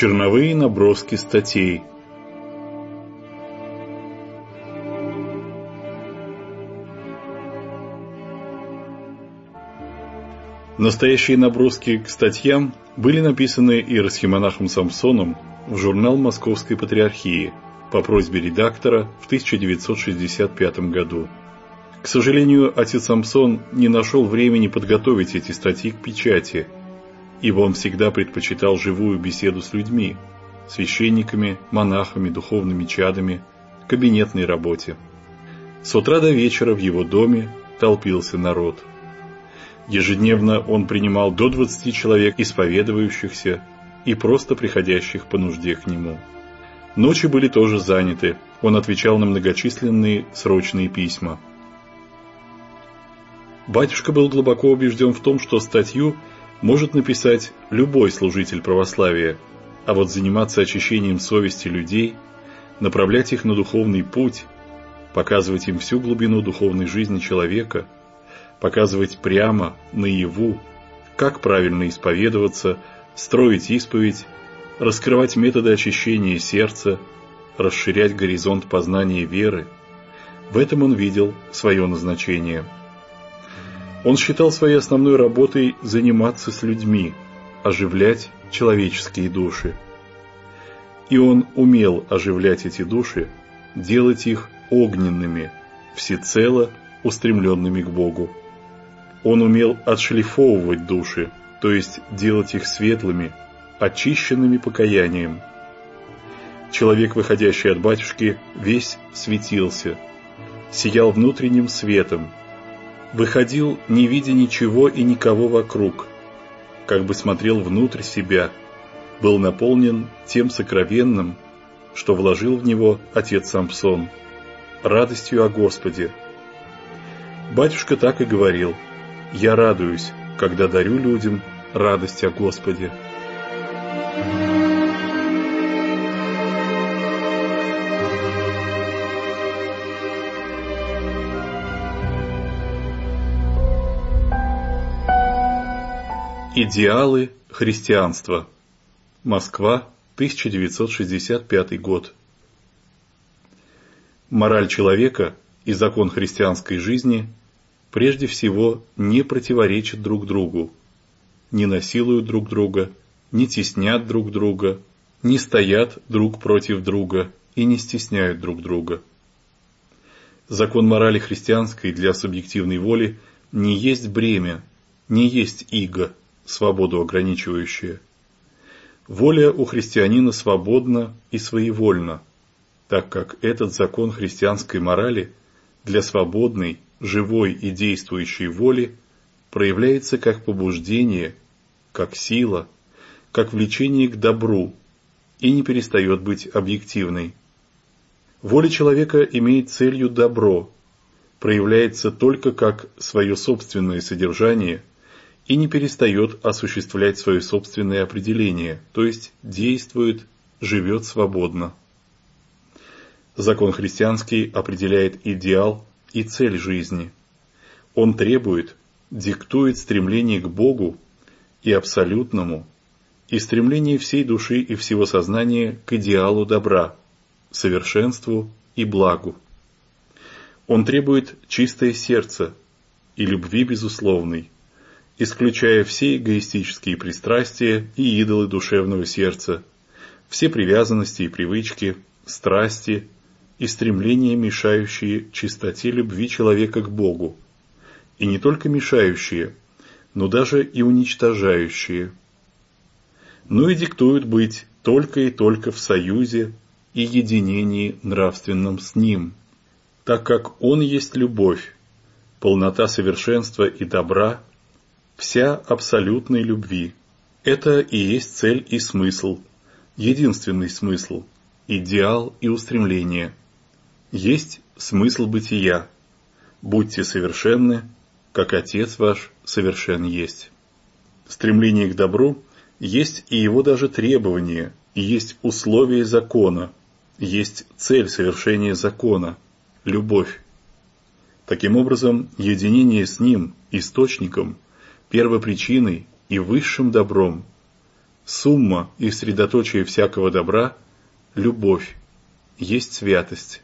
Черновые наброски статей Настоящие наброски к статьям были написаны иеросхимонахом Самсоном в журнал Московской Патриархии по просьбе редактора в 1965 году. К сожалению, отец Самсон не нашел времени подготовить эти статьи к печати, ибо он всегда предпочитал живую беседу с людьми, священниками, монахами, духовными чадами, кабинетной работе. С утра до вечера в его доме толпился народ – Ежедневно он принимал до 20 человек исповедующихся и просто приходящих по нужде к нему. Ночи были тоже заняты, он отвечал на многочисленные срочные письма. Батюшка был глубоко убежден в том, что статью может написать любой служитель православия, а вот заниматься очищением совести людей, направлять их на духовный путь, показывать им всю глубину духовной жизни человека – показывать прямо, наяву, как правильно исповедоваться, строить исповедь, раскрывать методы очищения сердца, расширять горизонт познания веры. В этом он видел свое назначение. Он считал своей основной работой заниматься с людьми, оживлять человеческие души. И он умел оживлять эти души, делать их огненными, всецело устремленными к Богу. Он умел отшлифовывать души, то есть делать их светлыми, очищенными покаянием. Человек, выходящий от батюшки, весь светился, сиял внутренним светом, выходил, не видя ничего и никого вокруг, как бы смотрел внутрь себя, был наполнен тем сокровенным, что вложил в него отец Самсон, радостью о Господе. Батюшка так и говорил – я радуюсь, когда дарю людям радость о Господе. Идеалы христианства. Москва, 1965 год. Мораль человека и закон христианской жизни прежде всего не противоречат друг другу, не насилуют друг друга, не теснят друг друга, не стоят друг против друга и не стесняют друг друга. Закон морали христианской для субъективной воли не есть бремя, не есть иго, свободу ограничивающее. Воля у христианина свободна и своевольна, так как этот закон христианской морали для свободной живой и действующей воли проявляется как побуждение, как сила, как влечение к добру и не перестает быть объективной. Воля человека имеет целью добро, проявляется только как свое собственное содержание и не перестает осуществлять свое собственное определение, то есть действует, живет свободно. Закон христианский определяет идеал и цель жизни. Он требует, диктует стремление к Богу и абсолютному, и стремление всей души и всего сознания к идеалу добра, совершенству и благу. Он требует чистое сердце и любви безусловной, исключая все эгоистические пристрастия и идолы душевного сердца, все привязанности и привычки, страсти и стремления, мешающие чистоте любви человека к Богу, и не только мешающие, но даже и уничтожающие. Но и диктуют быть только и только в союзе и единении нравственном с Ним, так как Он есть любовь, полнота совершенства и добра, вся абсолютной любви. Это и есть цель и смысл, единственный смысл, идеал и устремление – есть смысл бытия. Будьте совершенны, как Отец ваш совершен есть. Стремление к добру есть и его даже требование, и есть условие закона, есть цель совершения закона – любовь. Таким образом, единение с Ним, Источником, первопричиной и высшим добром сумма и средоточие всякого добра – любовь, есть святость.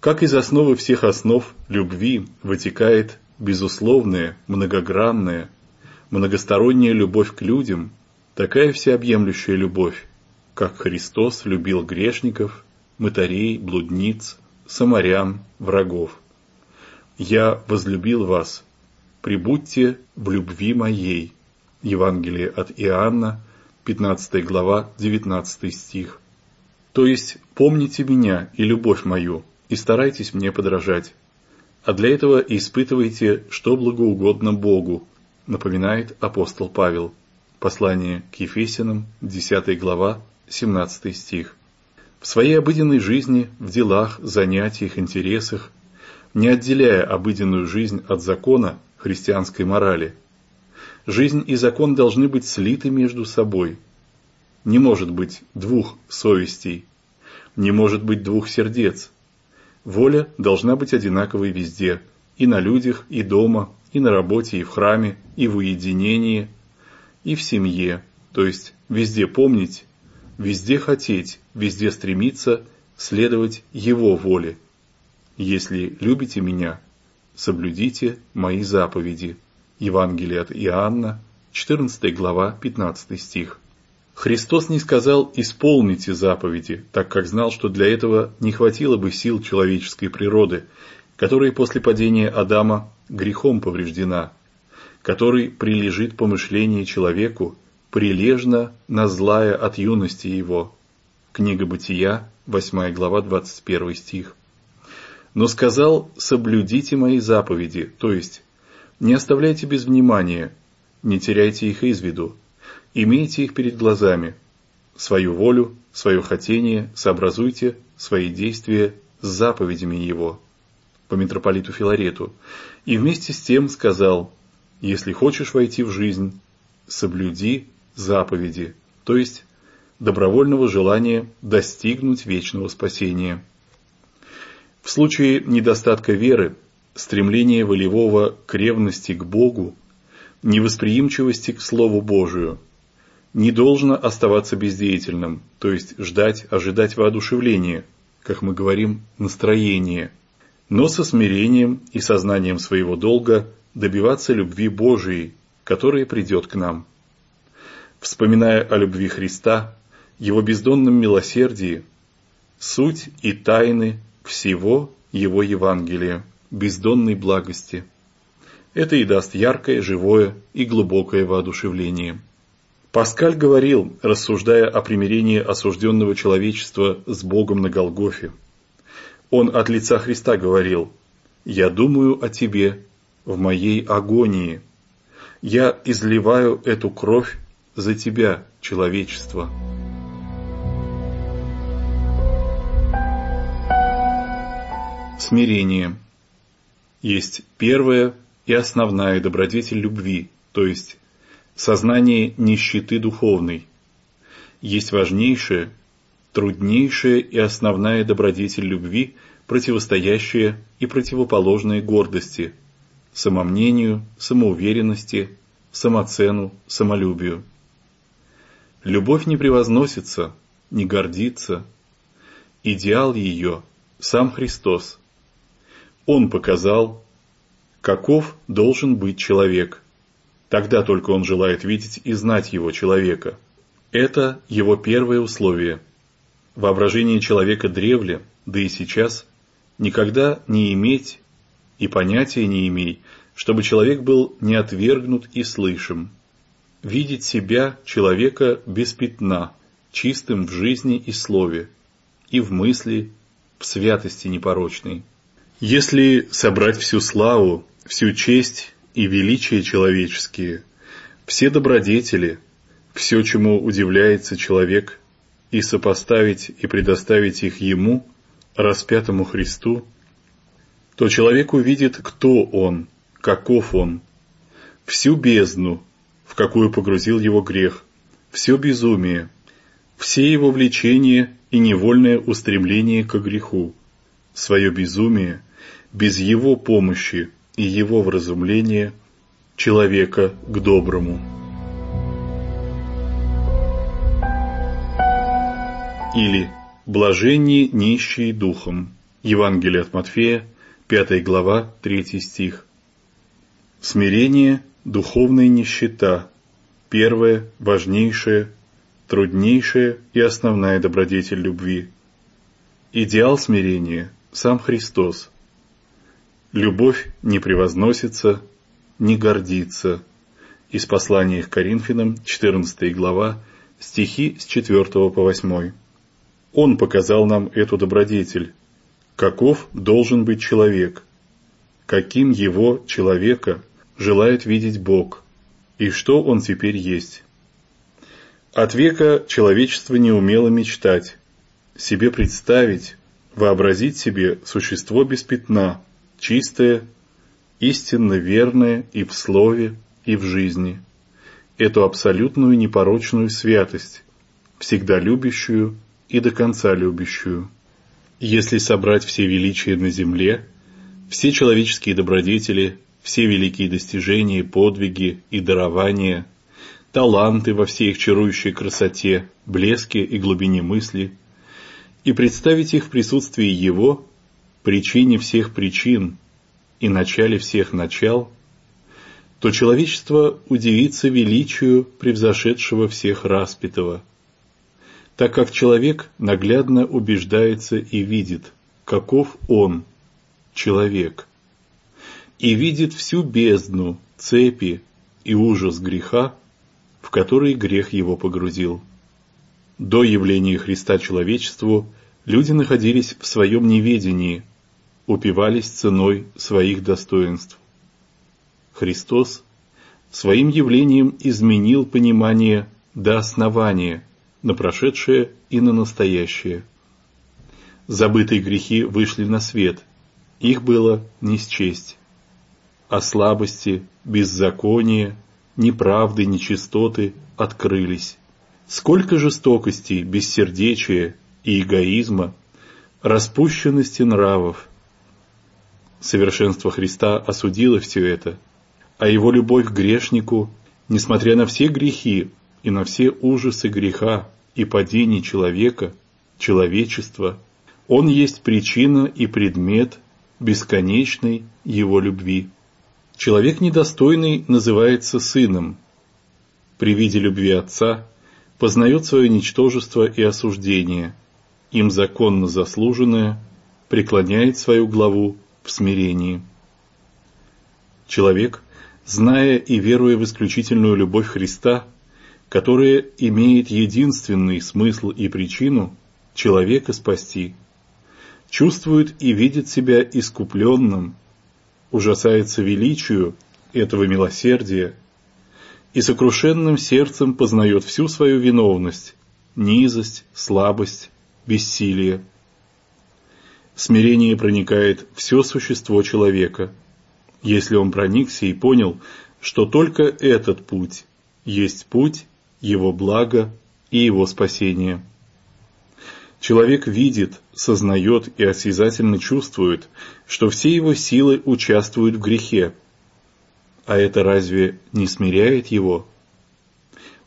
Как из основы всех основ любви вытекает безусловная, многогранная, многосторонняя любовь к людям, такая всеобъемлющая любовь, как Христос любил грешников, мытарей, блудниц, самарян, врагов. «Я возлюбил вас, прибудьте в любви моей». Евангелие от Иоанна, 15 глава, 19 стих. То есть, помните меня и любовь мою, и старайтесь мне подражать. А для этого испытывайте, что благоугодно Богу, напоминает апостол Павел. Послание к Ефесянам, 10 глава, 17 стих. В своей обыденной жизни, в делах, занятиях, интересах, не отделяя обыденную жизнь от закона христианской морали, жизнь и закон должны быть слиты между собой. Не может быть двух совестей, не может быть двух сердец. Воля должна быть одинаковой везде, и на людях, и дома, и на работе, и в храме, и в уединении, и в семье, то есть везде помнить, везде хотеть, везде стремиться следовать Его воле. Если любите меня, соблюдите мои заповеди. Евангелие от Иоанна, 14 глава, 15 стих. Христос не сказал «исполните заповеди», так как знал, что для этого не хватило бы сил человеческой природы, которая после падения Адама грехом повреждена, который прилежит помышление человеку, прилежно на злая от юности его. Книга Бытия, 8 глава, 21 стих. Но сказал «соблюдите мои заповеди», то есть «не оставляйте без внимания, не теряйте их из виду, имейте их перед глазами, свою волю, свое хотение сообразуйте, свои действия с заповедями его» по митрополиту Филарету, и вместе с тем сказал, если хочешь войти в жизнь, соблюди заповеди, то есть добровольного желания достигнуть вечного спасения. В случае недостатка веры, стремления волевого к ревности к Богу, невосприимчивости к Слову Божию, не должно оставаться бездеятельным, то есть ждать, ожидать воодушевления, как мы говорим, настроения – но со смирением и сознанием своего долга добиваться любви Божией, которая придет к нам. Вспоминая о любви Христа, Его бездонном милосердии, суть и тайны всего Его Евангелия, бездонной благости. Это и даст яркое, живое и глубокое воодушевление. Паскаль говорил, рассуждая о примирении осужденного человечества с Богом на Голгофе, он от лица Христа говорил, «Я думаю о тебе в моей агонии. Я изливаю эту кровь за тебя, человечество». Смирение есть первая и основная добродетель любви, то есть сознание нищеты духовной. Есть важнейшая труднейшая и основная добродетель любви, противостоящая и противоположная гордости, самомнению, самоуверенности, самоцену, самолюбию. Любовь не превозносится, не гордится. Идеал ее – сам Христос. Он показал, каков должен быть человек. Тогда только он желает видеть и знать его человека. Это его первое условие – воображение человека древле, да и сейчас, никогда не иметь и понятия не имей, чтобы человек был не отвергнут и слышим. Видеть себя, человека, без пятна, чистым в жизни и слове, и в мысли, в святости непорочной. Если собрать всю славу, всю честь и величие человеческие, все добродетели, все, чему удивляется человек, и сопоставить и предоставить их Ему, распятому Христу, то человек увидит, кто Он, каков Он, всю бездну, в какую погрузил его грех, все безумие, все его влечения и невольное устремление к греху, свое безумие, без его помощи и его вразумления человека к доброму. или «блаженние нищие духом». Евангелие от Матфея, 5 глава, 3 стих. Смирение – духовная нищета, первая, важнейшая, труднейшая и основная добродетель любви. Идеал смирения – сам Христос. Любовь не превозносится, не гордится. Из послания к Коринфянам, 14 глава, стихи с 4 по 8. Он показал нам эту добродетель. Каков должен быть человек? Каким его, человека, желает видеть Бог? И что он теперь есть? От века человечество не умело мечтать, себе представить, вообразить себе существо без пятна, чистое, истинно верное и в слове, и в жизни. Эту абсолютную непорочную святость, всегда любящую и до конца любящую. Если собрать все величия на земле, все человеческие добродетели, все великие достижения, подвиги и дарования, таланты во всей их чарующей красоте, блеске и глубине мысли, и представить их в присутствии Его, причине всех причин и начале всех начал, то человечество удивится величию превзошедшего всех распятого – так как человек наглядно убеждается и видит, каков он, человек, и видит всю бездну, цепи и ужас греха, в который грех его погрузил. До явления Христа человечеству люди находились в своем неведении, упивались ценой своих достоинств. Христос своим явлением изменил понимание до основания – на прошедшее и на настоящее. Забытые грехи вышли на свет, их было не счесть. А слабости, беззакония, неправды, нечистоты открылись. Сколько жестокости, бессердечия и эгоизма, распущенности нравов. Совершенство Христа осудило все это, а его любовь к грешнику, несмотря на все грехи, и на все ужасы греха и падений человека, человечества, он есть причина и предмет бесконечной его любви. Человек недостойный называется сыном. При виде любви отца познает свое ничтожество и осуждение, им законно заслуженное, преклоняет свою главу в смирении. Человек, зная и веруя в исключительную любовь Христа, которое имеет единственный смысл и причину человека спасти, чувствует и видит себя искупленным, ужасается величию этого милосердия и сокрушенным сердцем познает всю свою виновность, низость, слабость, бессилие. Смирение проникает все существо человека, если он проникся и понял, что только этот путь есть путь его благо и его спасение. Человек видит, сознает и осязательно чувствует, что все его силы участвуют в грехе. А это разве не смиряет его?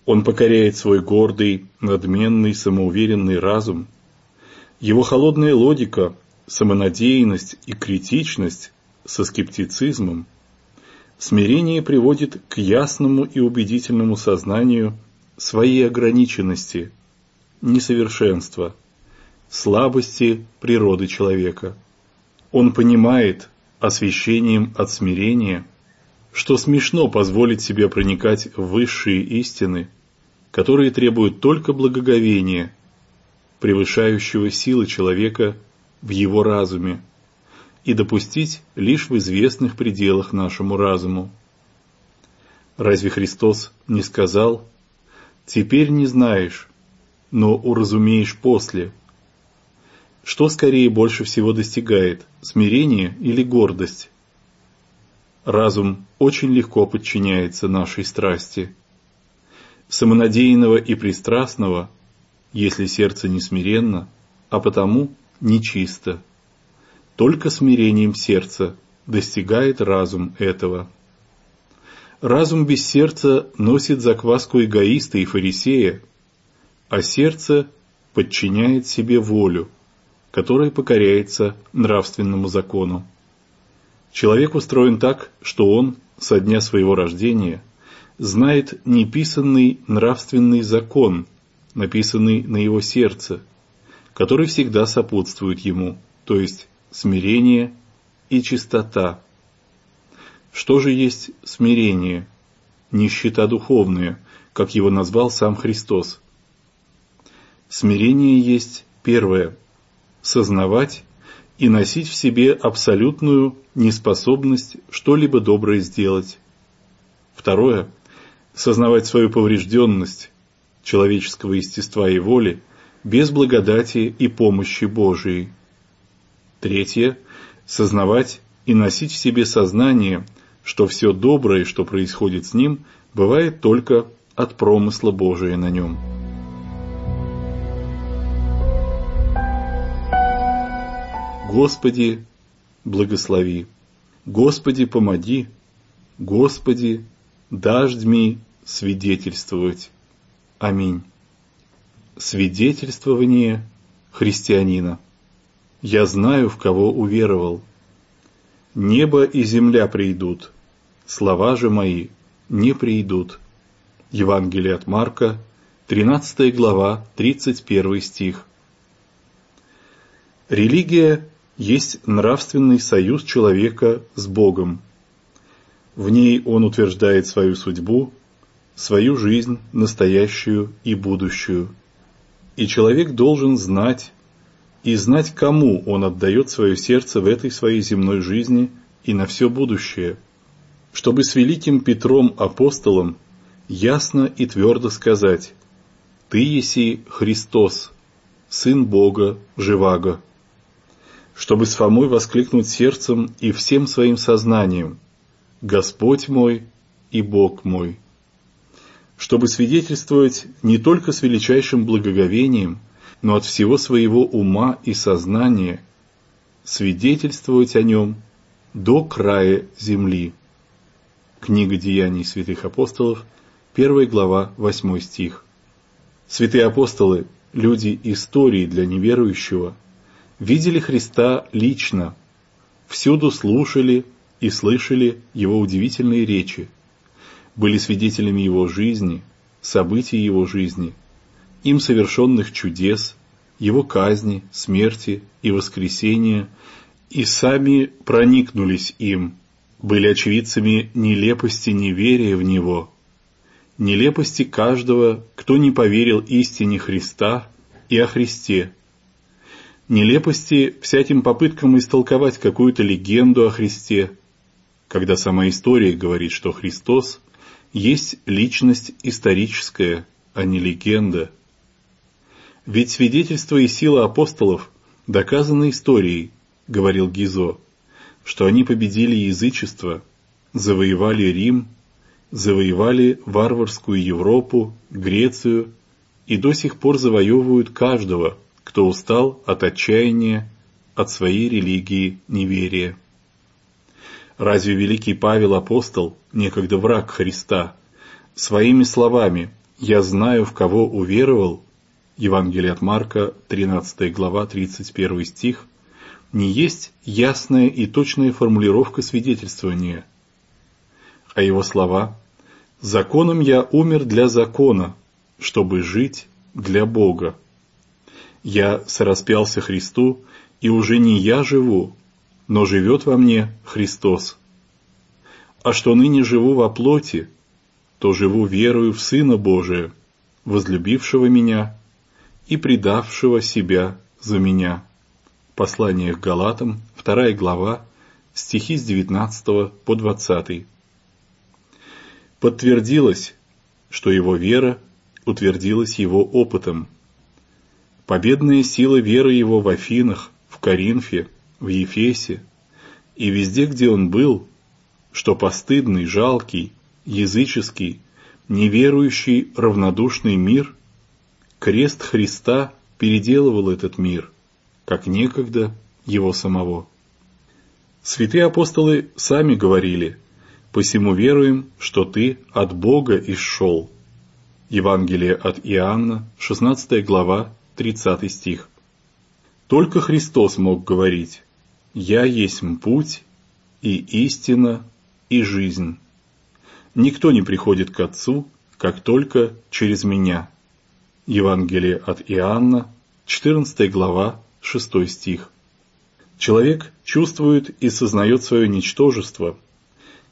Он покоряет свой гордый, надменный, самоуверенный разум. Его холодная логика, самонадеянность и критичность со скептицизмом. Смирение приводит к ясному и убедительному сознанию своей ограниченности, несовершенства, слабости природы человека. Он понимает освящением от смирения, что смешно позволить себе проникать в высшие истины, которые требуют только благоговения, превышающего силы человека в его разуме, и допустить лишь в известных пределах нашему разуму. Разве Христос не сказал Теперь не знаешь, но уразумеешь после. Что скорее больше всего достигает, смирение или гордость? Разум очень легко подчиняется нашей страсти. Самонадеянного и пристрастного, если сердце не смиренно, а потому нечисто. Только смирением сердца достигает разум этого. Разум без сердца носит закваску эгоиста и фарисея, а сердце подчиняет себе волю, которая покоряется нравственному закону. Человек устроен так, что он, со дня своего рождения, знает неписанный нравственный закон, написанный на его сердце, который всегда сопутствует ему, то есть смирение и чистота. Что же есть смирение? Нищета духовная, как его назвал сам Христос. Смирение есть первое – сознавать и носить в себе абсолютную неспособность что-либо доброе сделать. Второе – сознавать свою поврежденность человеческого естества и воли без благодати и помощи Божией. Третье – сознавать и носить в себе сознание, что все доброе, что происходит с ним, бывает только от промысла Божия на нем. Господи, благослови. Господи, помоги. Господи, дождьми свидетельствовать. Аминь. Свидетельствование христианина. Я знаю, в кого уверовал. Небо и земля придут, слова же мои не придут. Евангелие от Марка, 13 глава, 31 стих. Религия есть нравственный союз человека с Богом. В ней он утверждает свою судьбу, свою жизнь, настоящую и будущую. И человек должен знать, и знать, кому он отдает свое сердце в этой своей земной жизни и на все будущее, чтобы с великим Петром апостолом ясно и твердо сказать «Ты еси Христос, Сын Бога Живаго» чтобы с Фомой воскликнуть сердцем и всем своим сознанием «Господь мой и Бог мой», чтобы свидетельствовать не только с величайшим благоговением, но от всего своего ума и сознания, свидетельствовать о нем до края земли. Книга Деяний святых апостолов, 1 глава, 8 стих. Святые апостолы – люди истории для неверующего – видели Христа лично, всюду слушали и слышали Его удивительные речи, были свидетелями Его жизни, событий Его жизни, им совершенных чудес, Его казни, смерти и воскресения, и сами проникнулись им, были очевидцами нелепости неверия в Него, нелепости каждого, кто не поверил истине Христа и о Христе, нелепости всяким попыткам истолковать какую-то легенду о Христе, когда сама история говорит, что Христос есть личность историческая, а не легенда. Ведь свидетельство и сила апостолов доказаны историей, говорил Гизо, что они победили язычество, завоевали Рим, завоевали варварскую Европу, Грецию и до сих пор завоевывают каждого – кто устал от отчаяния, от своей религии неверия. Разве великий Павел апостол, некогда враг Христа, своими словами «Я знаю, в кого уверовал» Евангелие от Марка, 13 глава, 31 стих, не есть ясная и точная формулировка свидетельствования, а его слова «Законом я умер для закона, чтобы жить для Бога». Я сораспялся Христу, и уже не я живу, но живет во мне Христос. А что ныне живу во плоти, то живу верою в Сына Божия, возлюбившего меня и предавшего себя за меня. Послание к Галатам, 2 глава, стихи с 19 по 20. Подтвердилось, что его вера утвердилась его опытом – Победная сила веры его в Афинах, в Коринфе, в Ефесе и везде, где он был, что постыдный, жалкий, языческий, неверующий, равнодушный мир, крест Христа переделывал этот мир, как некогда его самого. Святые апостолы сами говорили, «Посему веруем, что ты от Бога исшел». Евангелие от Иоанна, 16 глава, 30 стих. Только Христос мог говорить «Я есть путь и истина и жизнь». Никто не приходит к Отцу, как только через меня. Евангелие от Иоанна, 14 глава, 6 стих. Человек чувствует и сознает свое ничтожество,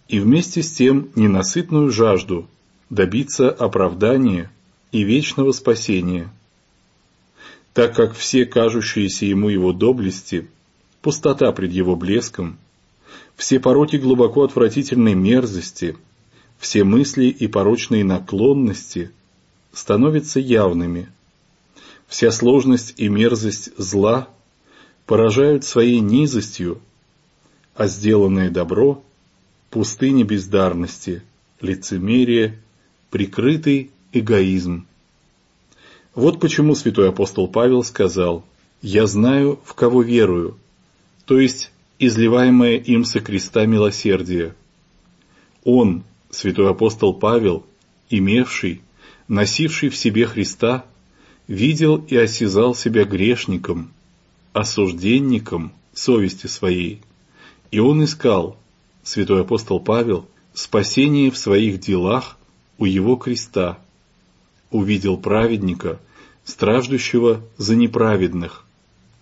и вместе с тем ненасытную жажду добиться оправдания и вечного спасения – так как все кажущиеся ему его доблести, пустота пред его блеском, все пороки глубоко отвратительной мерзости, все мысли и порочные наклонности становятся явными. Вся сложность и мерзость зла поражают своей низостью, а сделанное добро – пустыня бездарности, лицемерие, прикрытый эгоизм. Вот почему святой апостол Павел сказал «Я знаю, в кого верую», то есть изливаемое им со креста милосердие. Он, святой апостол Павел, имевший, носивший в себе Христа, видел и осязал себя грешником, осужденником совести своей, и он искал, святой апостол Павел, спасение в своих делах у его креста, увидел праведника, страждущего за неправедных,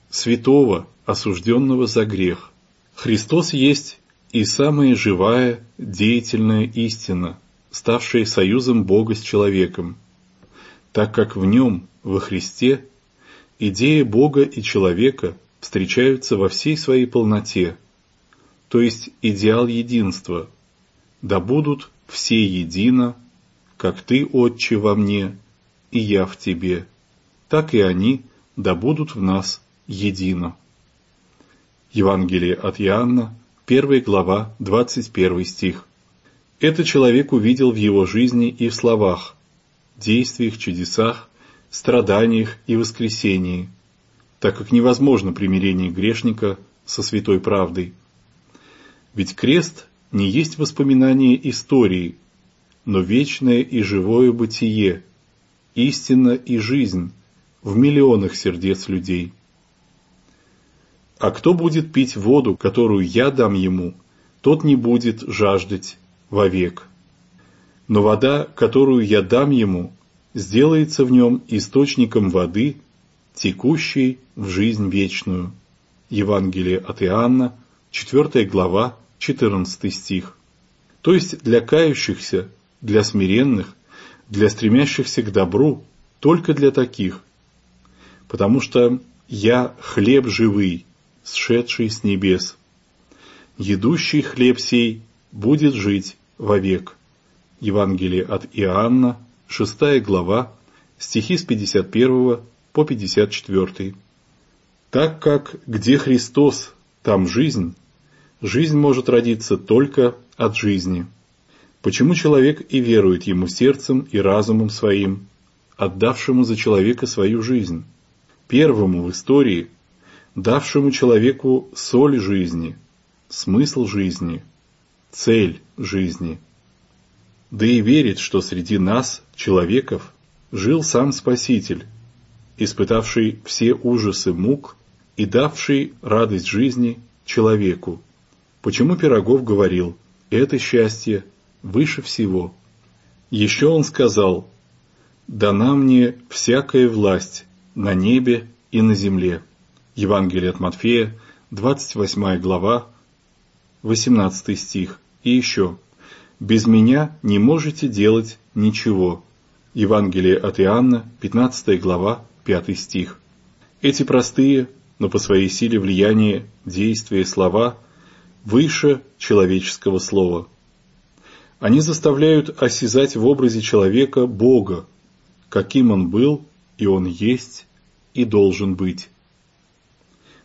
святого, осужденного за грех. Христос есть и самая живая, деятельная истина, ставшая союзом Бога с человеком, так как в нем, во Христе, идея Бога и человека встречаются во всей своей полноте, то есть идеал единства, да будут все едино, как Ты, Отче, во мне, и я в Тебе, так и они да будут в нас едино. Евангелие от Иоанна, 1 глава, 21 стих. Это человек увидел в его жизни и в словах, действиях, чудесах, страданиях и воскресении, так как невозможно примирение грешника со святой правдой. Ведь крест не есть воспоминание истории, но вечное и живое бытие, истина и жизнь в миллионах сердец людей. А кто будет пить воду, которую я дам ему, тот не будет жаждать вовек. Но вода, которую я дам ему, сделается в нем источником воды, текущей в жизнь вечную. Евангелие от Иоанна, 4 глава, 14 стих. То есть для кающихся, для смиренных, для стремящихся к добру, только для таких. Потому что «я хлеб живый, сшедший с небес». «Едущий хлеб сей будет жить вовек». Евангелие от Иоанна, 6 глава, стихи с 51 по 54. Так как где Христос, там жизнь, жизнь может родиться только от жизни. Почему человек и верует ему сердцем и разумом своим, отдавшему за человека свою жизнь, первому в истории, давшему человеку соль жизни, смысл жизни, цель жизни. Да и верит, что среди нас, человеков, жил сам Спаситель, испытавший все ужасы мук и давший радость жизни человеку. Почему Пирогов говорил «это счастье выше всего. Еще он сказал, «Дана мне всякая власть на небе и на земле». Евангелие от Матфея, 28 глава, 18 стих. И еще, «Без меня не можете делать ничего». Евангелие от Иоанна, 15 глава, 5 стих. Эти простые, но по своей силе влияния, действия, слова выше человеческого слова – они заставляют осязать в образе человека Бога, каким он был и он есть и должен быть.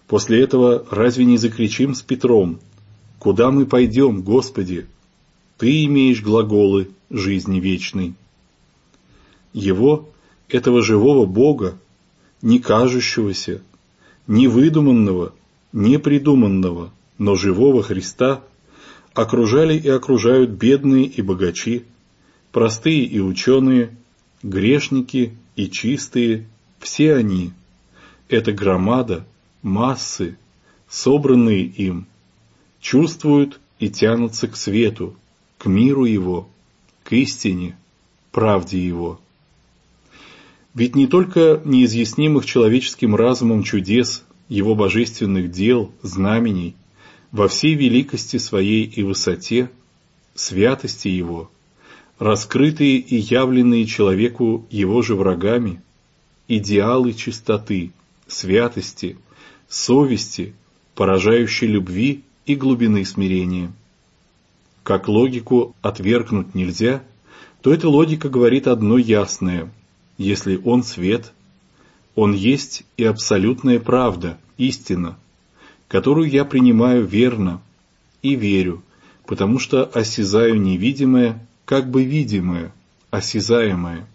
После этого разве не закричим с Петром «Куда мы пойдем, Господи? Ты имеешь глаголы жизни вечной». Его, этого живого Бога, не кажущегося, не выдуманного, не придуманного, но живого Христа – окружали и окружают бедные и богачи, простые и ученые, грешники и чистые, все они, эта громада, массы, собранные им, чувствуют и тянутся к свету, к миру его, к истине, правде его. Ведь не только неизъяснимых человеческим разумом чудес, его божественных дел, знамений, во всей великости своей и высоте, святости его, раскрытые и явленные человеку его же врагами, идеалы чистоты, святости, совести, поражающей любви и глубины смирения. Как логику отвергнуть нельзя, то эта логика говорит одно ясное – если Он свет, Он есть и абсолютная правда, истина, которую я принимаю верно и верю, потому что осязаю невидимое, как бы видимое, осязаемое.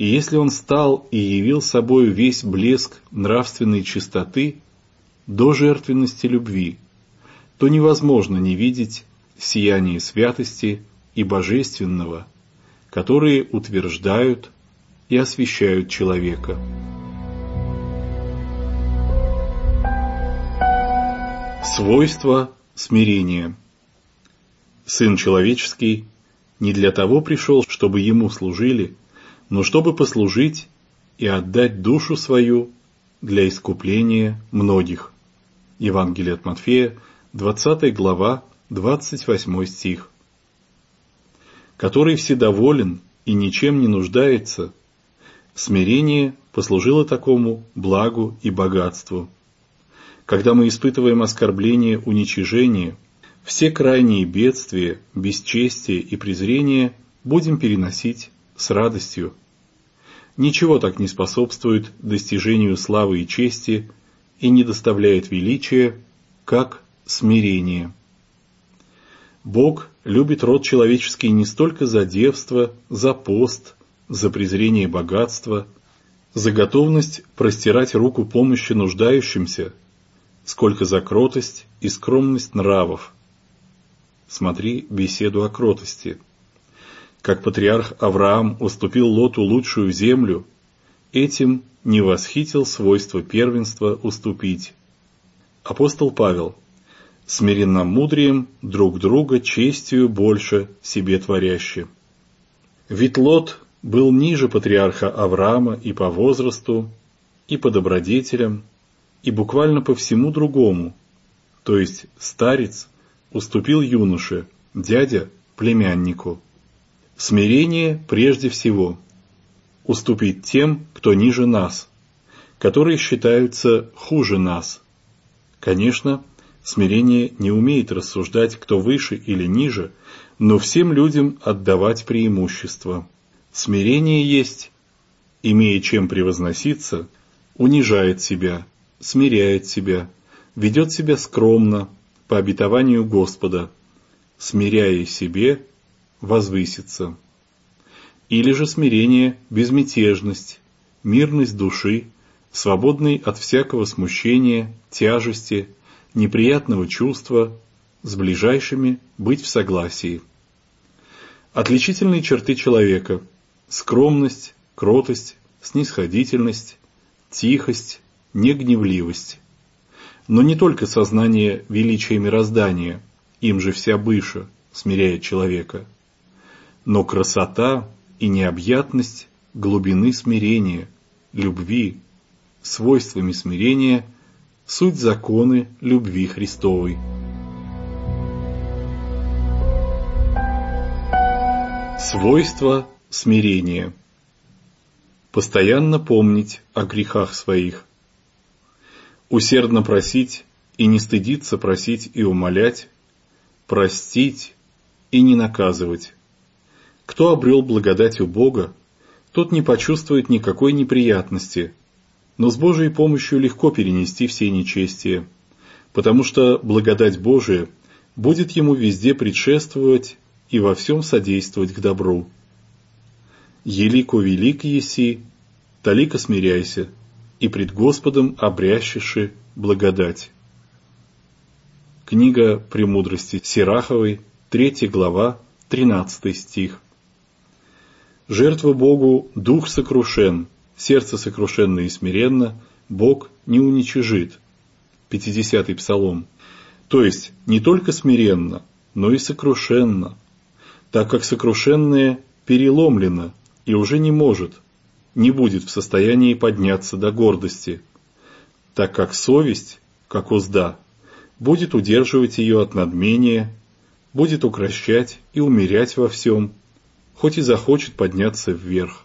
И если Он стал и явил собою весь блеск нравственной чистоты до жертвенности любви, то невозможно не видеть сияние святости и божественного, которые утверждают и освещают человека. Свойство смирения. Сын человеческий не для того пришел, чтобы ему служили, но чтобы послужить и отдать душу свою для искупления многих. Евангелие от Матфея, 20 глава, 28 стих. Который вседоволен и ничем не нуждается, Смирение послужило такому благу и богатству. Когда мы испытываем оскорбление, уничижение, все крайние бедствия, бесчестие и презрение будем переносить с радостью. Ничего так не способствует достижению славы и чести и не доставляет величия, как смирение. Бог любит род человеческий не столько за девство, за пост, за презрение богатства, за готовность простирать руку помощи нуждающимся, сколько за кротость и скромность нравов. Смотри беседу о кротости. Как патриарх Авраам уступил Лоту лучшую землю, этим не восхитил свойство первенства уступить. Апостол Павел – смиренно мудрием друг друга честью больше себе творяще. Ведь Лот был ниже патриарха Авраама и по возрасту, и по добродетелям, и буквально по всему другому, то есть старец уступил юноше, дядя – племяннику. Смирение прежде всего – уступить тем, кто ниже нас, которые считаются хуже нас. Конечно, смирение не умеет рассуждать, кто выше или ниже, но всем людям отдавать преимущество. Смирение есть, имея чем превозноситься, унижает себя, смиряет себя, ведет себя скромно, по обетованию Господа, смиряя себе, возвысится. Или же смирение – безмятежность, мирность души, свободный от всякого смущения, тяжести, неприятного чувства, с ближайшими быть в согласии. Отличительные черты человека – скромность, кротость, снисходительность, тихость, негневливость. Но не только сознание величия мироздания, им же вся быша, смиряет человека, но красота и необъятность глубины смирения, любви, свойствами смирения, суть законы любви Христовой. Свойства Смирение. Постоянно помнить о грехах своих. Усердно просить и не стыдиться просить и умолять, простить и не наказывать. Кто обрел благодать у Бога, тот не почувствует никакой неприятности, но с Божьей помощью легко перенести все нечестия, потому что благодать Божия будет ему везде предшествовать и во всем содействовать к добру. Елико велик еси, талико смиряйся, и пред Господом обрящеши благодать. Книга «Премудрости Сираховой», 3 глава, 13 стих. Жертва Богу дух сокрушен, сердце сокрушенно и смиренно, Бог не уничижит. 50-й Псалом. То есть не только смиренно, но и сокрушенно, так как сокрушенное переломлено и уже не может, не будет в состоянии подняться до гордости, так как совесть, как узда, будет удерживать ее от надмения, будет укращать и умерять во всем, хоть и захочет подняться вверх.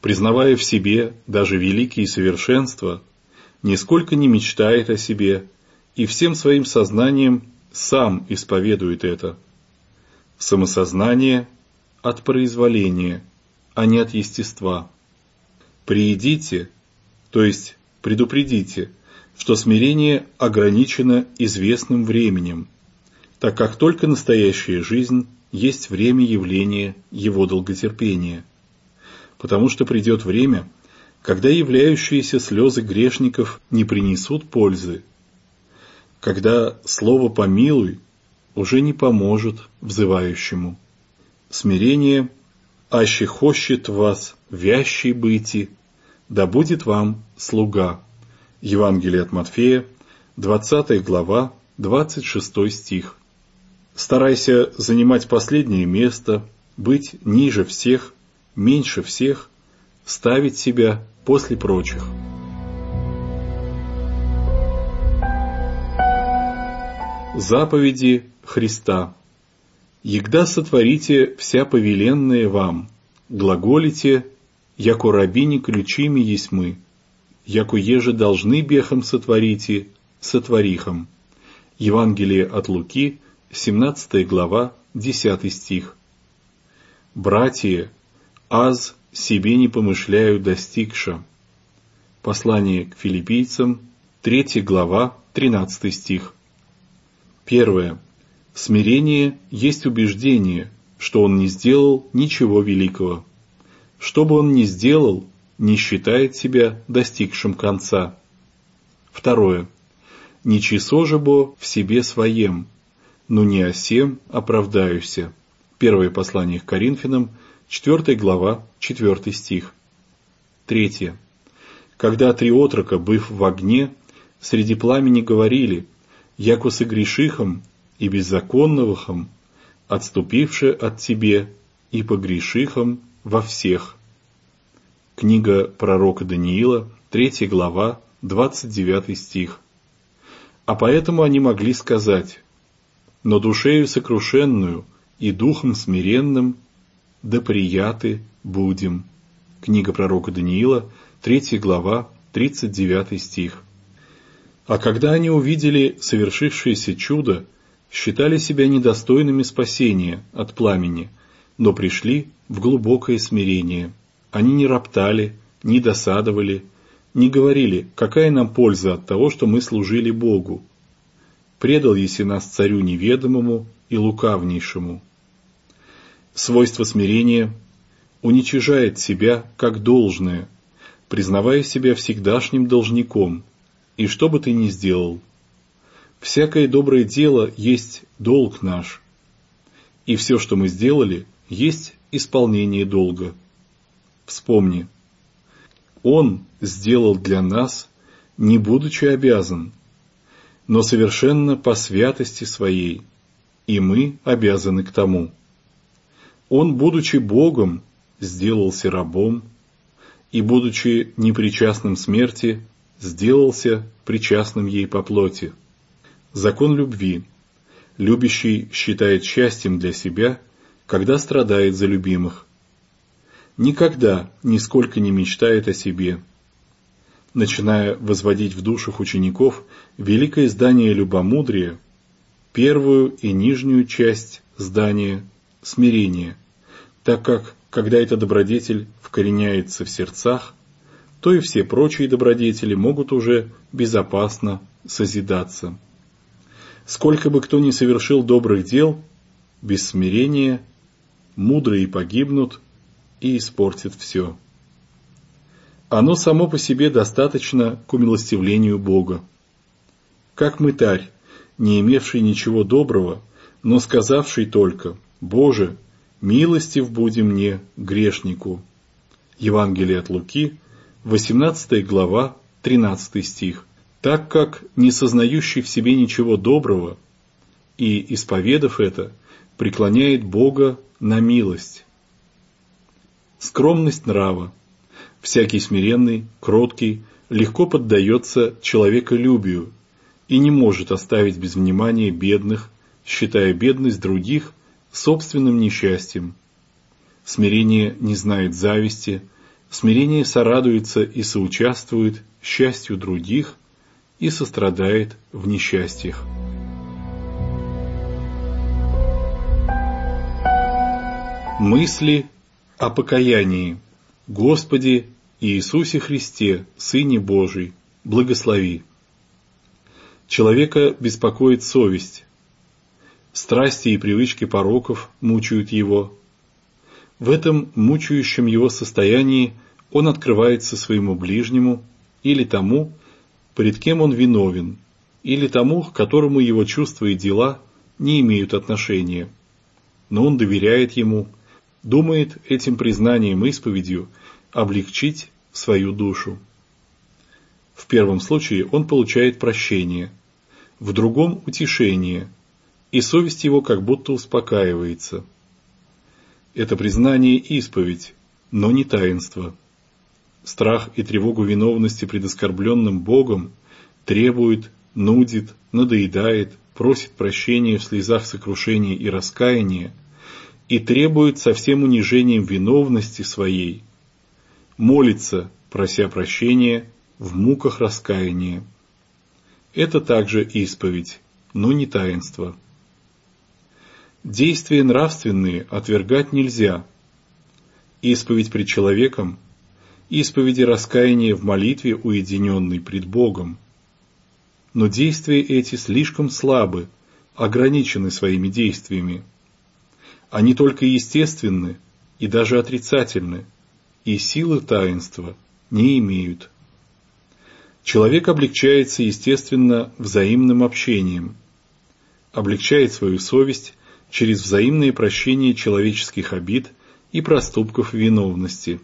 Признавая в себе даже великие совершенства, нисколько не мечтает о себе и всем своим сознанием сам исповедует это. Самосознание от произволения, а не от естества. Приедите, то есть предупредите, что смирение ограничено известным временем, так как только настоящая жизнь есть время явления его долготерпения. Потому что придет время, когда являющиеся слезы грешников не принесут пользы, когда слово «помилуй» уже не поможет взывающему. Смирение «Аще хощет вас вящий быти, да будет вам слуга». Евангелие от Матфея, 20 глава, 26 стих. Старайся занимать последнее место, быть ниже всех, меньше всех, ставить себя после прочих. Заповеди Христа. Егда сотворите вся повеленные вам, глаголите, яко рабини ключими есть мы, яко еже должны бехом сотворите, сотворихом. Евангелие от Луки, 17 глава, 10 стих. Братья, аз себе не помышляю достигша. Послание к филиппийцам, 3 глава, 13 стих. Первое. Смирение есть убеждение, что он не сделал ничего великого. Что бы он ни сделал, не считает себя достигшим конца. Второе. Не часо же бо в себе своем, но не о сем оправдаюся. Первое послание к Коринфянам, 4 глава, 4 стих. Третье. Когда три отрока, быв в огне, среди пламени говорили, яко согрешихом и беззаконновыхом, отступивши от тебе и погрешихом во всех. Книга пророка Даниила, 3 глава, 29 стих. А поэтому они могли сказать, «Но душею сокрушенную и духом смиренным да прияты будем». Книга пророка Даниила, 3 глава, 39 стих. А когда они увидели совершившееся чудо, считали себя недостойными спасения от пламени, но пришли в глубокое смирение. Они не роптали, не досадовали, не говорили, какая нам польза от того, что мы служили Богу. Предал еси нас царю неведомому и лукавнейшему. Свойство смирения уничижает себя как должное, признавая себя всегдашним должником – и что бы ты ни сделал. Всякое доброе дело есть долг наш, и все, что мы сделали, есть исполнение долга. Вспомни, Он сделал для нас, не будучи обязан, но совершенно по святости своей, и мы обязаны к тому. Он, будучи Богом, сделался рабом, и, будучи непричастным смерти, сделался причастным ей по плоти. Закон любви. Любящий считает счастьем для себя, когда страдает за любимых. Никогда нисколько не мечтает о себе. Начиная возводить в душах учеников великое здание любомудрия, первую и нижнюю часть здания смирения, так как, когда эта добродетель вкореняется в сердцах, то и все прочие добродетели могут уже безопасно созидаться. Сколько бы кто ни совершил добрых дел, без смирения, мудрые погибнут и испортят все. Оно само по себе достаточно к умилостивлению Бога. Как мытарь, не имевший ничего доброго, но сказавший только «Боже, милостив буди мне, грешнику». Евангелие от Луки, 18 глава, 13 стих. Так как, не сознающий в себе ничего доброго, и, исповедав это, преклоняет Бога на милость. Скромность нрава. Всякий смиренный, кроткий, легко поддается человеколюбию и не может оставить без внимания бедных, считая бедность других собственным несчастьем. Смирение не знает зависти, смирение сорадуется и соучаствует счастью других и сострадает в несчастьях. Мысли о покаянии. Господи Иисусе Христе, Сыне Божий, благослови. Человека беспокоит совесть. Страсти и привычки пороков мучают его. В этом мучающем его состоянии он открывается своему ближнему или тому, пред кем он виновен, или тому, к которому его чувства и дела не имеют отношения. Но он доверяет ему – думает этим признанием и исповедью облегчить свою душу. В первом случае он получает прощение, в другом – утешение, и совесть его как будто успокаивается. Это признание – исповедь, но не таинство. Страх и тревогу виновности пред оскорбленным Богом требует, нудит, надоедает, просит прощения в слезах сокрушения и раскаяния – и требует со всем унижением виновности своей, молится, прося прощения, в муках раскаяния. Это также исповедь, но не таинство. Действия нравственные отвергать нельзя. Исповедь пред человеком, исповеди раскаяния в молитве, уединенной пред Богом. Но действия эти слишком слабы, ограничены своими действиями. Они только естественны и даже отрицательны, и силы таинства не имеют. Человек облегчается, естественно, взаимным общением, облегчает свою совесть через взаимное прощение человеческих обид и проступков виновности.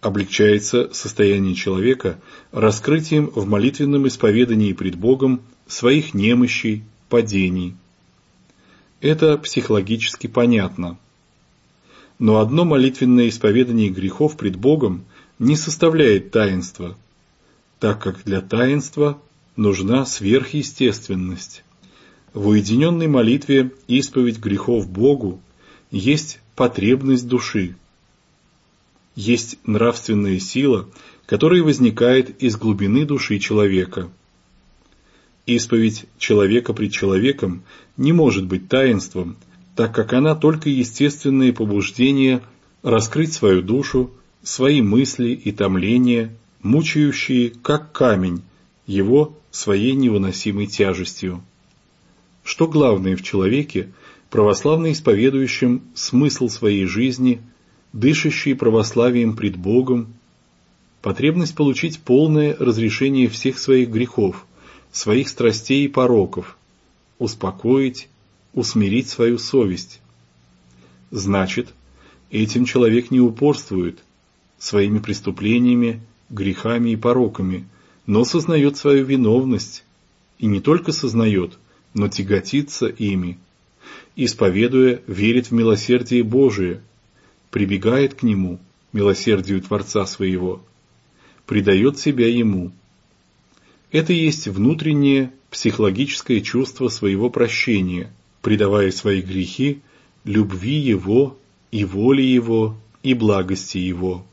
Облегчается состояние человека раскрытием в молитвенном исповедании пред Богом своих немощей, падений – это психологически понятно. Но одно молитвенное исповедание грехов пред Богом не составляет таинства, так как для таинства нужна сверхъестественность. В уединенной молитве исповедь грехов Богу есть потребность души, есть нравственная сила, которая возникает из глубины души человека – Исповедь человека пред человеком не может быть таинством, так как она только естественные побуждения раскрыть свою душу, свои мысли и томления, мучающие, как камень, его своей невыносимой тяжестью. Что главное в человеке, православно исповедующем смысл своей жизни, дышащий православием пред Богом, потребность получить полное разрешение всех своих грехов – своих страстей и пороков, успокоить, усмирить свою совесть. Значит, этим человек не упорствует своими преступлениями, грехами и пороками, но сознает свою виновность, и не только сознает, но тяготится ими, исповедуя, верит в милосердие Божие, прибегает к Нему, милосердию Творца своего, предает себя Ему – это есть внутреннее психологическое чувство своего прощения, предавая свои грехи любви Его и воле Его и благости Его.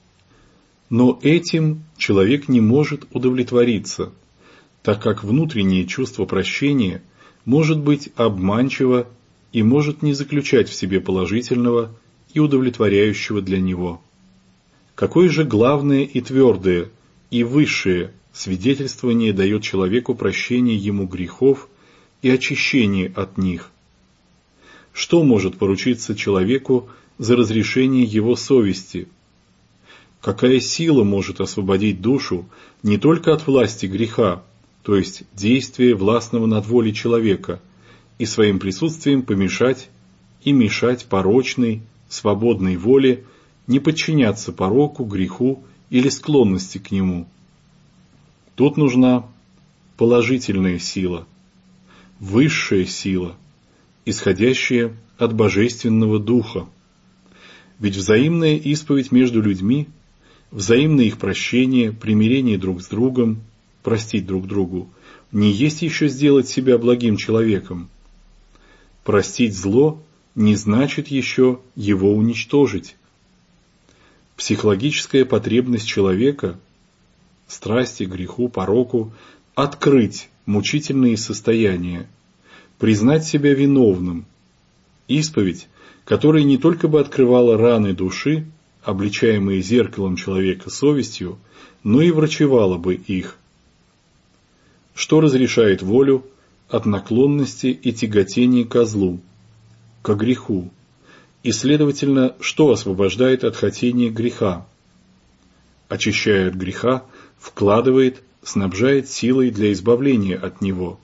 Но этим человек не может удовлетвориться, так как внутреннее чувство прощения может быть обманчиво и может не заключать в себе положительного и удовлетворяющего для него. Какое же главное и твердое, и высшее Свидетельствование дает человеку прощение ему грехов и очищение от них. Что может поручиться человеку за разрешение его совести? Какая сила может освободить душу не только от власти греха, то есть действия властного над волей человека, и своим присутствием помешать и мешать порочной, свободной воле не подчиняться пороку, греху или склонности к нему – Тут нужна положительная сила, высшая сила, исходящая от Божественного Духа. Ведь взаимная исповедь между людьми, взаимное их прощение, примирение друг с другом, простить друг другу, не есть еще сделать себя благим человеком. Простить зло не значит еще его уничтожить. Психологическая потребность человека, страсти, греху, пороку, открыть мучительные состояния, признать себя виновным. Исповедь, которая не только бы открывала раны души, обличаемые зеркалом человека совестью, но и врачевала бы их. Что разрешает волю от наклонности и тяготения ко злу, ко греху, и, следовательно, что освобождает от хотения греха, очищая от греха, вкладывает, снабжает силой для избавления от него,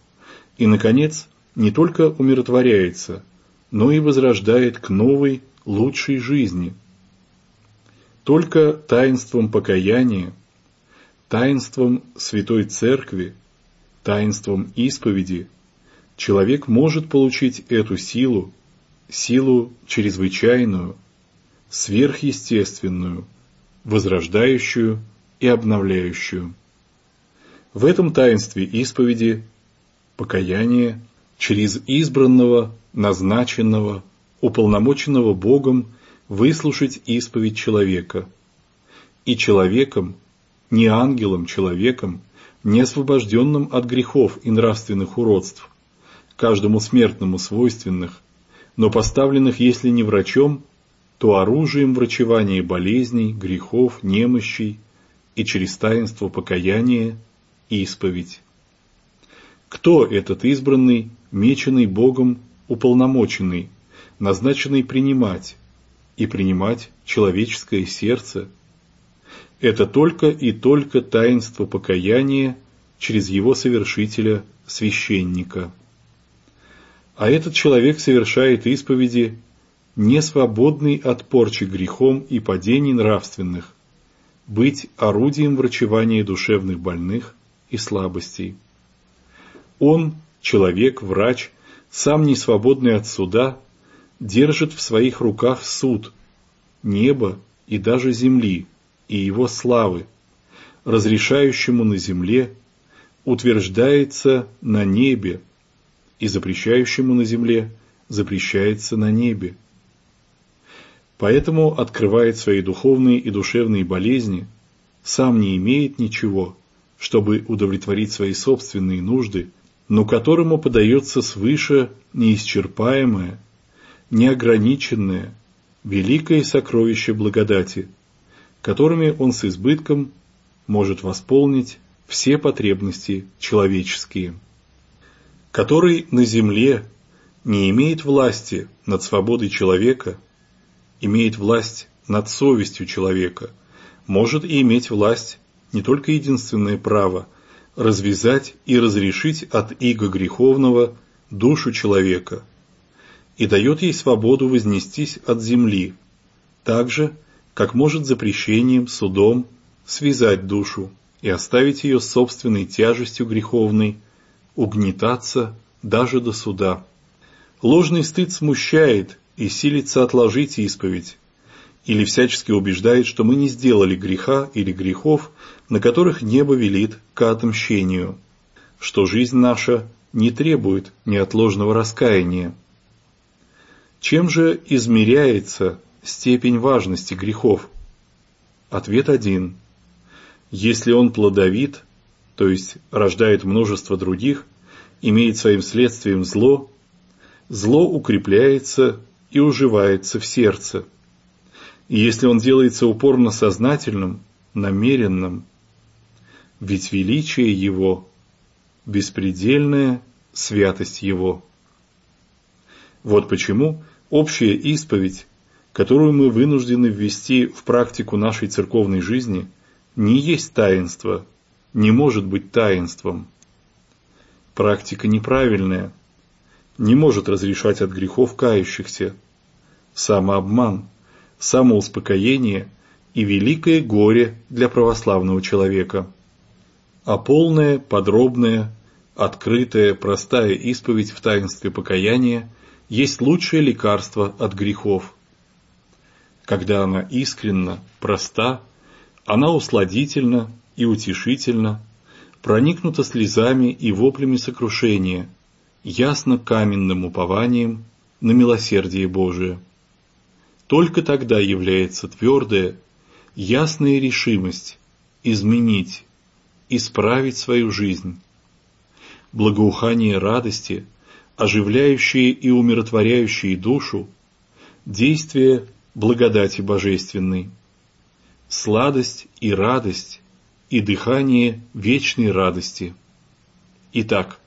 и, наконец, не только умиротворяется, но и возрождает к новой, лучшей жизни. Только таинством покаяния, таинством Святой Церкви, таинством исповеди человек может получить эту силу, силу чрезвычайную, сверхъестественную, возрождающую и обновляющую. В этом таинстве исповеди покаяние через избранного, назначенного, уполномоченного Богом выслушать исповедь человека. И человеком, не ангелом-человеком, не освобожденным от грехов и нравственных уродств, каждому смертному свойственных, но поставленных, если не врачом, то оружием врачевания болезней, грехов, немощей и через таинство покаяния исповедь. Кто этот избранный, меченный Богом, уполномоченный, назначенный принимать и принимать человеческое сердце? Это только и только таинство покаяния через его совершителя, священника. А этот человек совершает исповеди, не свободный от порчи грехом и падений нравственных, быть орудием врачевания душевных больных и слабостей. Он, человек, врач, сам не свободный от суда, держит в своих руках суд, неба и даже земли, и его славы, разрешающему на земле, утверждается на небе, и запрещающему на земле запрещается на небе. Поэтому открывает свои духовные и душевные болезни, сам не имеет ничего, чтобы удовлетворить свои собственные нужды, но которому подается свыше неисчерпаемое, неограниченное, великое сокровище благодати, которыми он с избытком может восполнить все потребности человеческие, который на земле не имеет власти над свободой человека, имеет власть над совестью человека, может и иметь власть не только единственное право развязать и разрешить от иго греховного душу человека и дает ей свободу вознестись от земли, так же, как может запрещением, судом связать душу и оставить ее собственной тяжестью греховной, угнетаться даже до суда. Ложный стыд смущает и силится отложить исповедь, или всячески убеждает, что мы не сделали греха или грехов, на которых небо велит к отмщению, что жизнь наша не требует неотложного раскаяния. Чем же измеряется степень важности грехов? Ответ один. Если он плодовит, то есть рождает множество других, имеет своим следствием зло, зло укрепляется и уживается в сердце. И если он делается упорно сознательным, намеренным, ведь величие его – беспредельная святость его. Вот почему общая исповедь, которую мы вынуждены ввести в практику нашей церковной жизни, не есть таинство, не может быть таинством. Практика неправильная, не может разрешать от грехов кающихся. Самообман, самоуспокоение и великое горе для православного человека – а полная, подробная, открытая, простая исповедь в таинстве покаяния есть лучшее лекарство от грехов. Когда она искренна, проста, она усладительна и утешительна, проникнута слезами и воплями сокрушения, ясно каменным упованием на милосердие Божие. Только тогда является твердая, ясная решимость изменить, исправить свою жизнь. Благоухание радости, оживляющие и умиротворяющие душу, действие благодати божественной, сладость и радость и дыхание вечной радости. Итак,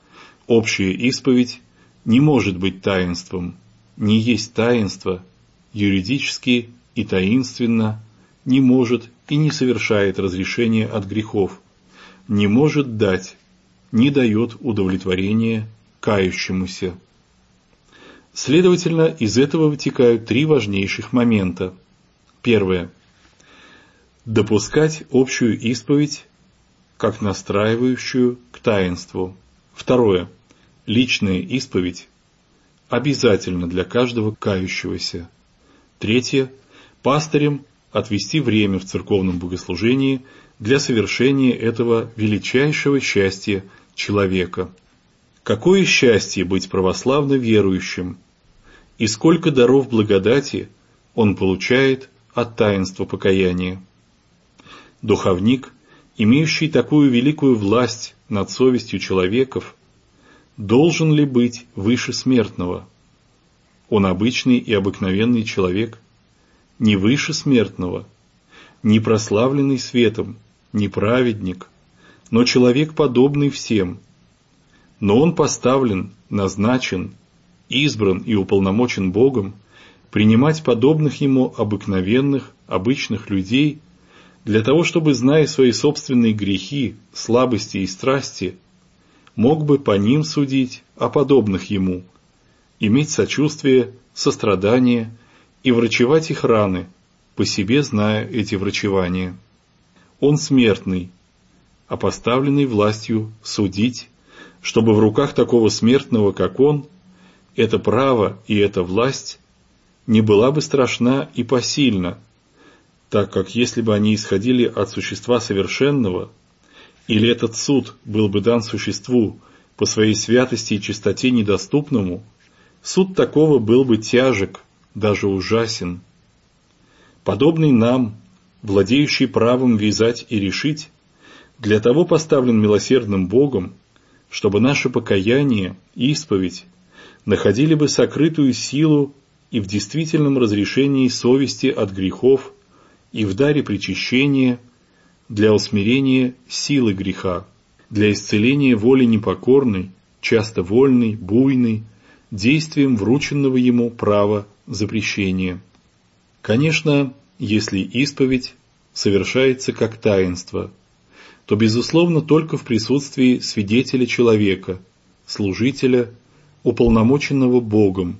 общая исповедь не может быть таинством, не есть таинство, юридически и таинственно не может и не совершает разрешения от грехов, не может дать, не дает удовлетворения кающемуся. Следовательно, из этого вытекают три важнейших момента. Первое. Допускать общую исповедь как настраивающую к таинству. Второе. Личная исповедь обязательно для каждого кающегося. Третье. Пастырем отвести время в церковном богослужении для совершения этого величайшего счастья человека. Какое счастье быть православно верующим, и сколько даров благодати он получает от таинства покаяния. Духовник, имеющий такую великую власть над совестью человеков, должен ли быть выше смертного? Он обычный и обыкновенный человек, не выше смертного, не прославленный светом, не праведник, но человек, подобный всем. Но он поставлен, назначен, избран и уполномочен Богом принимать подобных ему обыкновенных, обычных людей для того, чтобы, зная свои собственные грехи, слабости и страсти, мог бы по ним судить о подобных ему, иметь сочувствие, сострадание и врачевать их раны, по себе зная эти врачевания. Он смертный, а поставленный властью судить, чтобы в руках такого смертного, как он, это право и эта власть не была бы страшна и посильна, так как если бы они исходили от существа совершенного, или этот суд был бы дан существу по своей святости и чистоте недоступному, суд такого был бы тяжек, даже ужасен. Подобный нам, владеющий правом вязать и решить, для того поставлен милосердным Богом, чтобы наше покаяние, исповедь, находили бы сокрытую силу и в действительном разрешении совести от грехов, и в даре причащения для усмирения силы греха, для исцеления воли непокорной, часто вольной, буйной, действием врученного ему права запрещения. Конечно, если исповедь совершается как таинство, то, безусловно, только в присутствии свидетеля человека, служителя, уполномоченного Богом,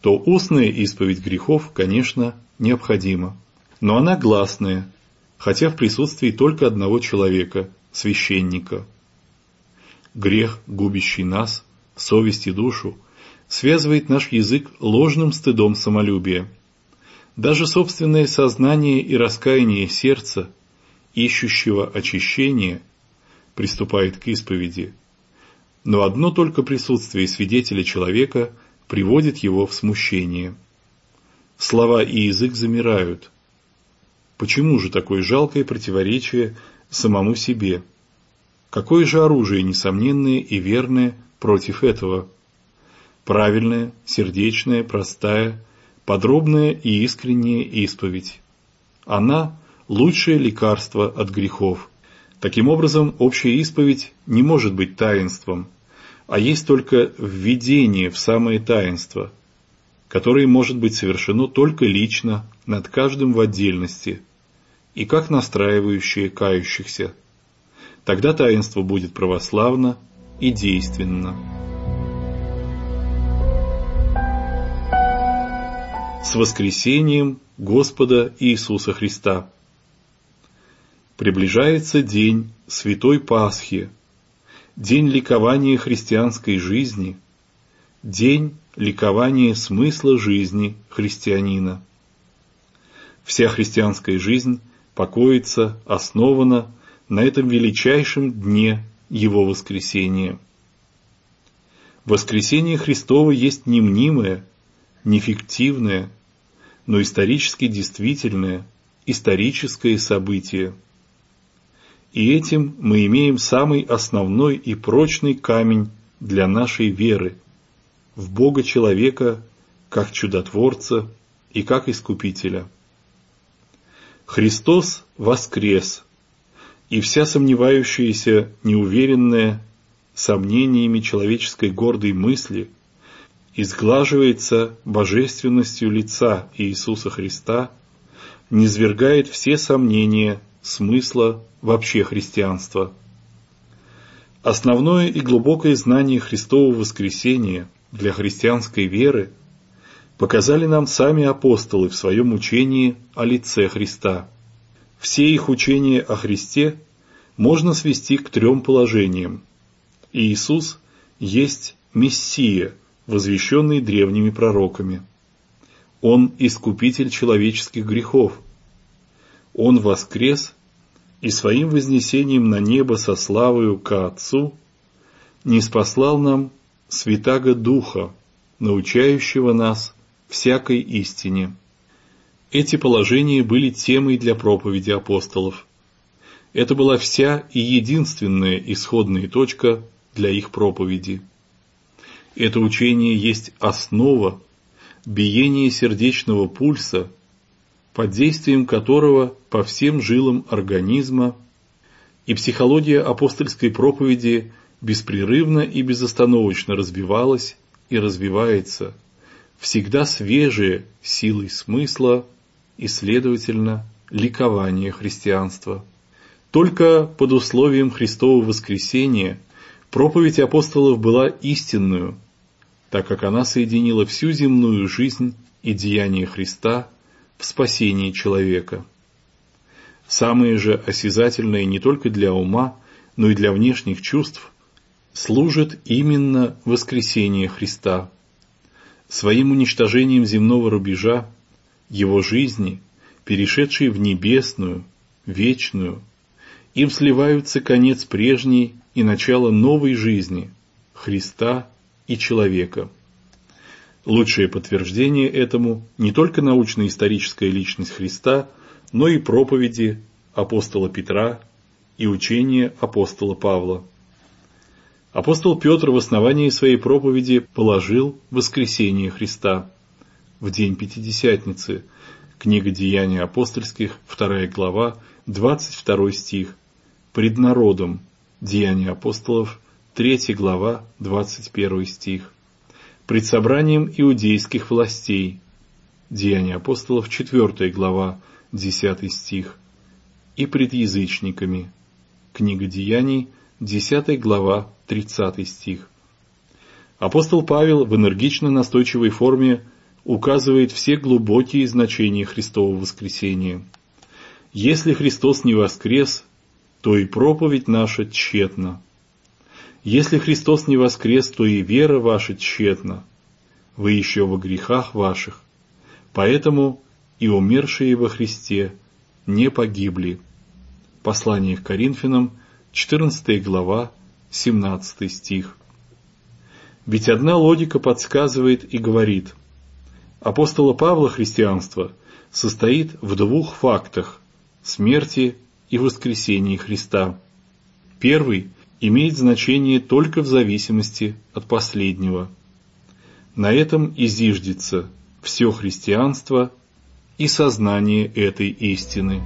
то устная исповедь грехов, конечно, необходима. Но она гласная, хотя в присутствии только одного человека, священника. Грех, губящий нас, совесть и душу, связывает наш язык ложным стыдом самолюбия. Даже собственное сознание и раскаяние сердца, ищущего очищения, приступает к исповеди. Но одно только присутствие свидетеля человека приводит его в смущение. Слова и язык замирают. Почему же такое жалкое противоречие самому себе? Какое же оружие несомненное и верное против этого? Правильная, сердечная, простая, подробная и искренняя исповедь. Она – лучшее лекарство от грехов. Таким образом, общая исповедь не может быть таинством, а есть только введение в самое таинство, которое может быть совершено только лично, над каждым в отдельности, и как настраивающее кающихся. Тогда таинство будет православно и действенно. С воскресением Господа Иисуса Христа. Приближается день Святой Пасхи, день ликования христианской жизни, день ликования смысла жизни христианина. Вся христианская жизнь покоится, основана на этом величайшем дне Его воскресения. Воскресение Христово есть не мнимое, не фиктивное, но исторически действительное, историческое событие. И этим мы имеем самый основной и прочный камень для нашей веры в Бога человека как чудотворца и как искупителя. Христос воскрес, и вся сомневающаяся, неуверенная, сомнениями человеческой гордой мысли изглаживается божественностью лица Иисуса Христа, низвергает все сомнения смысла вообще христианства. Основное и глубокое знание Христового воскресения для христианской веры показали нам сами апостолы в своем учении о лице Христа. Все их учения о Христе можно свести к трем положениям. Иисус есть Мессия, возвещенный древними пророками. Он искупитель человеческих грехов. Он воскрес и своим вознесением на небо со славою ко Отцу не спаслал нам Святаго Духа, научающего нас всякой истине. Эти положения были темой для проповеди апостолов. Это была вся и единственная исходная точка для их проповеди. Это учение есть основа, биения сердечного пульса, под действием которого по всем жилам организма и психология апостольской проповеди беспрерывно и безостановочно развивалась и развивается, всегда свежие силой смысла и, следовательно, ликования христианства. Только под условием Христового воскресения проповедь апостолов была истинную, так как она соединила всю земную жизнь и деяния Христа в спасении человека. Самое же осязательное не только для ума, но и для внешних чувств служит именно воскресение Христа. Своим уничтожением земного рубежа, его жизни, перешедшей в небесную, вечную, им сливаются конец прежней и начало новой жизни Христа и человека. Лучшее подтверждение этому не только научно-историческая личность Христа, но и проповеди апостола Петра и учения апостола Павла. Апостол Петр в основании своей проповеди положил воскресение Христа в день Пятидесятницы. Книга Деяний апостольских, 2 глава, 22 стих. Пред народом. Деяния апостолов, 3 глава, 21 стих. Пред собранием иудейских властей. Деяния апостолов, 4 глава, 10 стих. И пред язычниками. Книга Деяний, 10 глава, 30 стих. Апостол Павел в энергично настойчивой форме указывает все глубокие значения Христового воскресения. Если Христос не воскрес, то и проповедь наша тщетна. Если Христос не воскрес, то и вера ваша тщетна. Вы еще во грехах ваших. Поэтому и умершие во Христе не погибли. Послание к Коринфянам, 14 глава, 17 стих. Ведь одна логика подсказывает и говорит, апостола Павла христианство состоит в двух фактах – смерти и воскресении Христа. Первый имеет значение только в зависимости от последнего. На этом и зиждется все христианство и сознание этой истины.